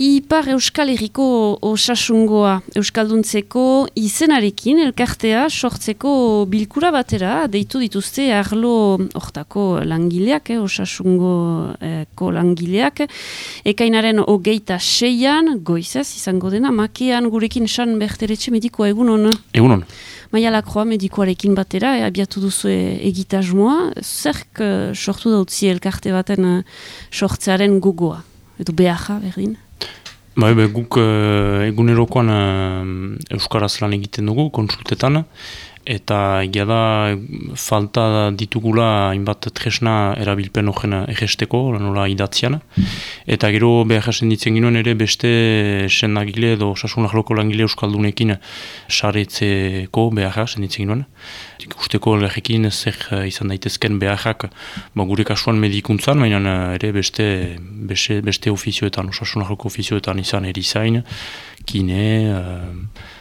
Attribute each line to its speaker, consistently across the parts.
Speaker 1: Ipar Euskal Herriko osasungoa Euskalduntzeko izenarekin elkartea sortzeko bilkura batera deitu dituzte arlo hortako langileak, eh, osasungo langileak. Ekainaren hogeita seian, goizaz izango dena, makean gurekin san berteretxe medikoa egunon.
Speaker 2: Egunon.
Speaker 1: Maia lakroa medikoarekin batera, e, abiatu duzu egitasmoa, zerk uh, sortu dautzi elkarte baten uh, sortzearen gugoa, edo beharra berdin?
Speaker 2: Bai, be, guk uh, egunerokoan uh, Euskaraz lan egiten dugu, konsultetan, eta egia da falta ditugula hainbat tresna erabilpen horren egesteko, nola idatzian. Eta gero behar jasen ditzen ginoen ere beste sendagile edo sasun lako langile euskaldunekin saretzeko behar jasen ditzen ginoen. Usteko elgarrekin zer izan daitezken beharrak ba, gure kasuan medikuntzan, baina ere beste, beste, beste ofizioetan, osasun ofizioetan izan erizain, kine,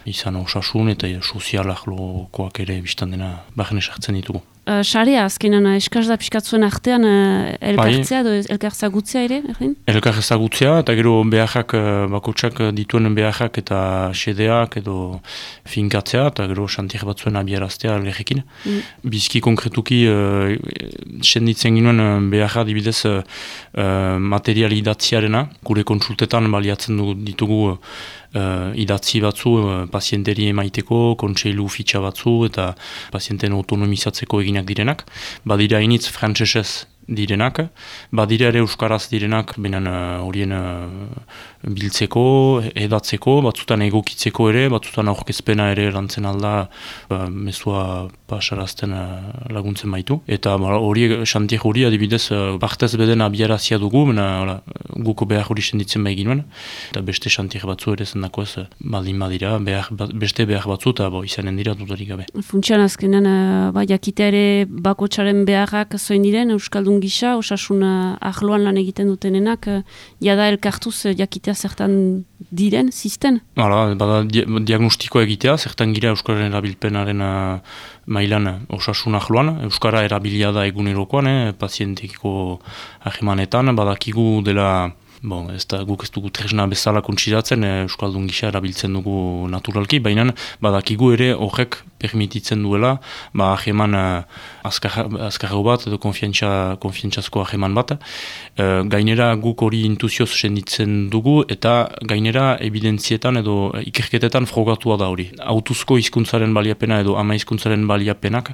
Speaker 2: izan osasun eta sozialak lokoak ere biztan dena bajen esartzen ditugu.
Speaker 1: Uh, Sarea, azkenan, eskaz da piskatzuen artean uh, elkartzea edo elkartzagutzea ere? Errin?
Speaker 2: Elkartzagutzea eta gero beharrak, bakotsak dituen beharrak eta sedeak edo finkatzea eta gero xantiak batzuen abieraztea elgarrekin. Mm. Bizki konkretuki, uh, senditzen ginoen beharra dibidez uh, materiali idatziarena, gure konsultetan baliatzen ditugu uh, idatzi batzu uh, pazienteri emaiteko, kontseilu fitxa batzu eta pazienten autonomizatzeko eginak direnak. Badira initz frantsesez direnak, badira ere euskaraz direnak, benen uh, horien biltzeko, edatzeko, batzutan egokitzeko ere, batzutan aurkezpena ere lantzen alda, ba, mezua pasarazten laguntzen baitu. Eta ba, hori, xantiek hori adibidez, bartez beden abiarazia dugu, bena, guko behar hori senditzen bai ginoen, eta beste xantiek batzu ere zendako ez, baldin badira, behar, beste behar batzu, eta bo, izanen dira dudarik gabe.
Speaker 1: Funtsian azkenean, ba, jakite ere bakotxaren beharrak zoin diren, Euskaldun gisa, osasun ahloan lan egiten dutenenak, jada elkartuz jakite egitea zertan diren, zisten?
Speaker 2: Hala, bada diagnostikoa egitea, zertan gira Euskararen erabilpenaren uh, mailan osasun ahloan, Euskara erabilia da egunerokoan, eh, pazientekiko ahimanetan, badakigu dela Bon, ez da guk ez dugu tresna bezala kontsiratzen, eh, Euskaldun gisa erabiltzen dugu naturalki, baina badakigu ere horrek permititzen duela, ba aheman uh, azkarro bat edo konfientzazko aheman bat. Uh, gainera guk hori intuzioz senditzen dugu eta gainera evidentzietan edo ikerketetan frogatua da hori. Autuzko hizkuntzaren baliapena edo ama hizkuntzaren baliapenak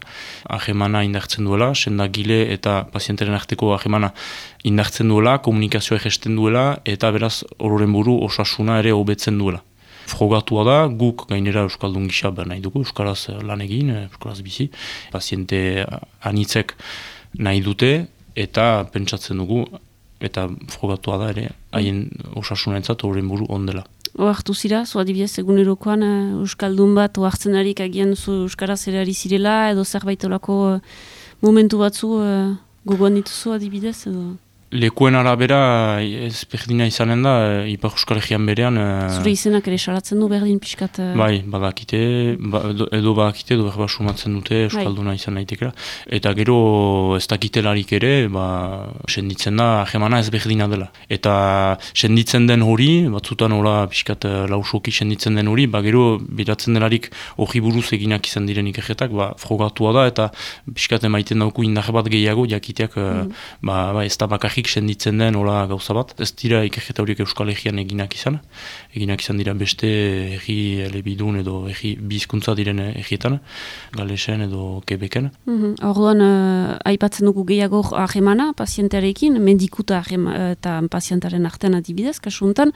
Speaker 2: ahemana indartzen duela, sendagile eta pazienteren arteko ahemana indartzen duela, komunikazioa egesten duela eta beraz ororen buru osasuna ere hobetzen duela. Frogatua da, guk gainera Euskaldun gisa behar nahi dugu, Euskaraz eh, lan egin, eh, Euskaraz bizi, paziente anitzek nahi dute, eta pentsatzen dugu, eta frogatua da ere, haien osasuna entzat horren buru ondela.
Speaker 1: Oartu zira, zu adibidez egunerokoan eh, Euskaldun bat oartzen harik agian zu Euskaraz ere zirela, edo zerbait olako momentu batzu gogoan dituzu adibidez, edo...
Speaker 2: Lekuen arabera ez berdina izanen da, e, Ipar Euskal berean...
Speaker 1: E, Zure izenak ere salatzen du berdin pixkat...
Speaker 2: Bai, badakite, ba, edo badakite, edo berba sumatzen dute bai. Euskalduna bai. izan daitekera. Eta gero ez dakitelarik ere, ba, senditzen da, jemana ez berdina dela. Eta senditzen den hori, batzutan hola pixkat lausoki senditzen den hori, ba, gero biratzen delarik hori buruz eginak izan diren ikerretak, ba, frogatua da, eta pixkat emaiten dauku indar bat gehiago, jakiteak, mm. ba, ba, ez da bakarrik senditzen den hola gauza bat. Ez dira ikerketa horiek Euskal Herrian eginak izan. Eginak izan dira beste erri elebidun edo erri bizkuntza diren errietan, galesen edo kebeken.
Speaker 1: Mm -hmm. Orduan, uh, aipatzen dugu gehiago ahemana pazientearekin, medikuta eta pazientaren artean adibidez, kasuntan.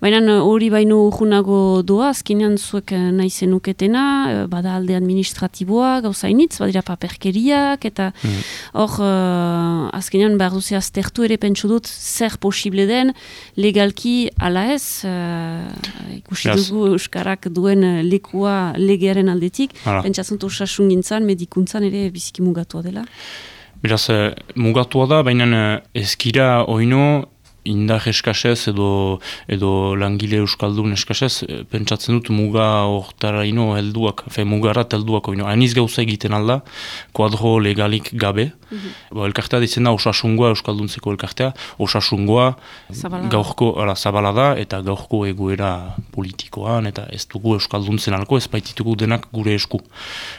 Speaker 1: Baina hori baino urgunago doa, azkenean zuek nahi zenuketena, bada alde administratiboa, gauza initz, badira paperkeriak, eta mhm. hor, mm -hmm. uh, azkenean behar aztertu ere pentsu dut zer posible den legalki ala ez uh, ikusi dugu Euskarak duen lekua legearen aldetik. Pentsatzen osasun gintzan, medikuntzan ere biziki mugatua dela.
Speaker 2: Beraz, eh, mugatua da, baina eh, ezkira oino indar eskasez edo, edo langile euskaldun eskasez, e, pentsatzen dut muga hortara ino helduak, fe mugarat helduak oino. Aniz gauza egiten alda, kuadro legalik gabe. Mm -hmm. elkartea ditzen da osasungoa euskalduntzeko elkartea, osasungoa gaurko, ala, zabala da, eta gaurko egoera politikoan, eta ez dugu euskalduntzen alko, ez baititugu denak gure esku.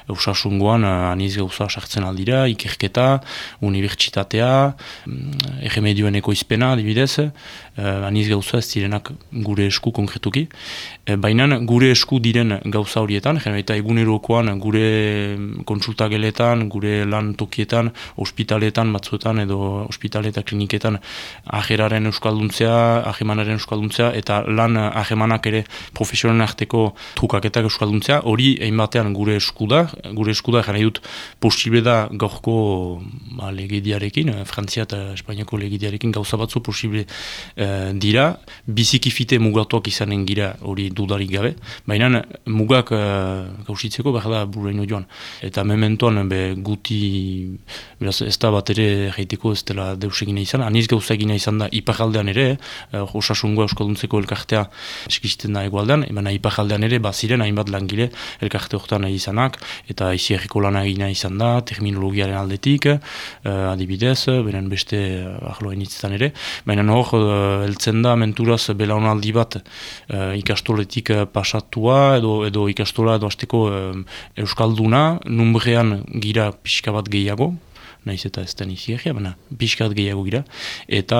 Speaker 2: Osasungoan aniz gauza sartzen aldira, ikerketa, unibertsitatea, mm, erremedioen ekoizpena, adibidez, uh, aniz gauza ez direnak gure esku konkretuki. Uh, Baina gure esku diren gauza horietan, eta egunerokoan gure konsultageletan, gure lan tokietan, ospitaletan, batzuetan edo ospitale eta kliniketan ajeraren euskalduntzea, ajemanaren euskalduntzea, eta lan ajemanak ere profesionen arteko trukaketak euskalduntzea, hori egin batean gure esku da, gure esku da, jara dut, posible da gaurko ba, legediarekin, Frantzia eta Espainiako legediarekin gauza batzu posible e, dira, bizikifite mugatuak izanen gira hori dudarik gabe, baina mugak e, gauzitzeko behar da burreino joan. Eta mementoan be, guti, beraz, ez da bat ere jaiteko ez dela deus egina izan, aniz gauza egina izan da ipajaldean ere, e, osasungoa euskalduntzeko elkartea eskizten da egualdean, baina ipajaldean ere baziren hainbat langile elkarte horretan izanak, eta izi erriko lana egina izan da, terminologiaren aldetik, e, adibidez, beren beste ahloen itzetan ere, baina hor, uh, eltzen da menturaz belaunaldi bat uh, ikastoletik uh, pasatua edo edo ikastola edo azteko uh, euskalduna, numbrean gira pixka bat gehiago, naiz eta ez den iziegia, baina pixkat gehiago gira, eta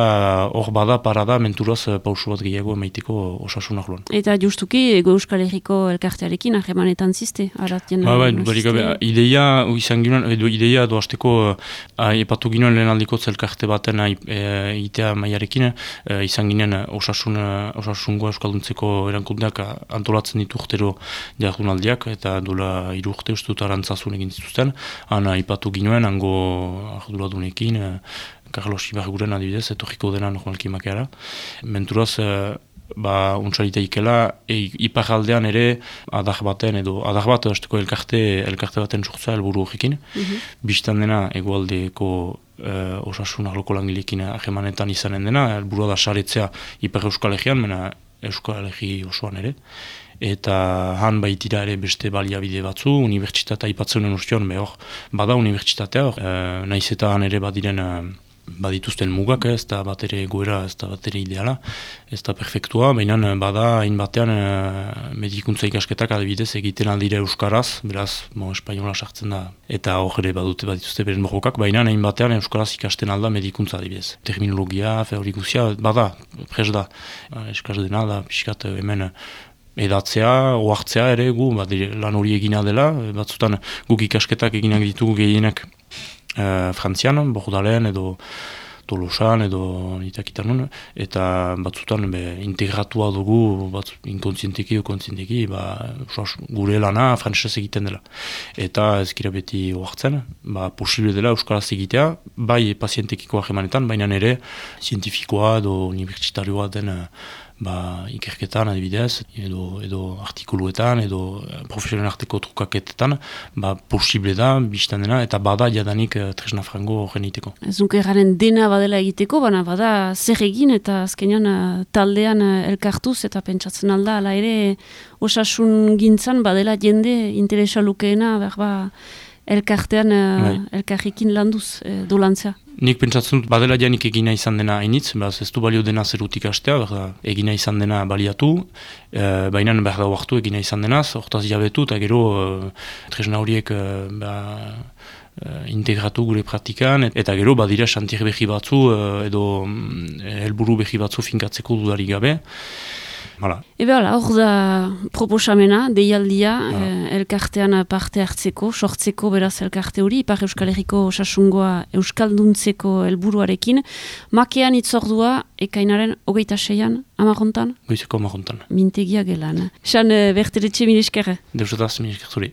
Speaker 2: hor bada parada menturaz eh, pausu bat gehiago emaiteko osasunak loan.
Speaker 1: Eta justuki, ego euskal herriko elkartearekin ahemanetan ziste, aratien?
Speaker 2: Ba, ba, barik, ideia, izan ginoen, edo ideia edo azteko uh, epatu ginoen lehen aldiko zelkarte baten itea maiarekin, izan ginen osasun, osasungo euskalduntzeko erankundeak antolatzen ditu urtero jardunaldiak, eta dola irurte uste dut arantzazun egin zituzten, ana ipatu ginoen, hango arduradunekin, e, Carlos Ibarguren adibidez, etorriko dena normalki makeara. Menturaz, e, ba, untsarita ikela, e, iparaldean ere adar baten edo adar bat edasteko elkarte, elkarte baten sortza helburu horrekin. Mm -hmm. Bistan dena egualdeko e, osasun arloko langilekin ahemanetan izanen dena, helburua da saretzea ipar euskal egian, mena euskal egi osoan ere eta han baitira ere beste baliabide batzu, unibertsitatea ipatzeunen ustion, behor, bada unibertsitatea, hor, e, naiz eta han ere badiren e, badituzten mugak, ez da bat ere goera, ez da bat ere ideala, ez da perfektua, baina bada hain e, medikuntza ikasketak adibidez egiten aldire euskaraz, beraz, mo, espainola sartzen da, eta hor ere badute badituzte beren borrokak, baina hain batean euskaraz ikasten alda medikuntza adibidez. Terminologia, feorikuzia, bada, pres da, eskaz dena da, pixkat hemen edatzea, oartzea ere gu, bat, lan hori egina dela, batzutan guk ikasketak eginak ditugu gehienak e, frantzian, bordalen edo tolosan edo itakitan eta batzutan be, integratua dugu bat, inkontzientiki o kontzientiki ba, gure lana frantzesez egiten dela. Eta ez gira beti oartzen, ba, posible dela Euskaraz egitea, bai pazientekiko ahemanetan, baina ere zientifikoa edo unibertsitarioa den ba, ikerketan adibidez, edo, edo artikuluetan, edo eh, profesionen arteko trukaketetan, ba, posible da, biztan dena, eta bada jadanik uh, tresna frango horren iteko.
Speaker 1: Zunke garen dena badela egiteko, baina bada zer egin eta azkenean uh, taldean elkartuz eta pentsatzen alda, ala ere osasun gintzan badela jende interesa lukeena, berba, elkartean, uh, elkarrekin landuz, uh, dolantza.
Speaker 2: Nik pentsatzen dut, badela janik egina izan dena hainitz, ez du balio dena zerutik astea, egina izan dena baliatu, e, baina behar da huartu egina izan dena, hortaz jabetu, eta gero e, tresna horiek e, ba, integratu gure praktikan, eta gero badira xantier behi batzu edo helburu behi batzu finkatzeko dudari gabe. Hala.
Speaker 1: Ebe hala, hor da proposamena, deialdia, eh, elkartean parte hartzeko, sortzeko beraz elkarte hori, Ipar Euskal Herriko osasungoa Euskalduntzeko helburuarekin. Makean itzordua, ekainaren hogeita seian, amarontan?
Speaker 2: Goizeko amarontan.
Speaker 1: Mintegia gelan. San, eh, berteretxe miniskerre?
Speaker 2: Deusataz, miniskerre zuri.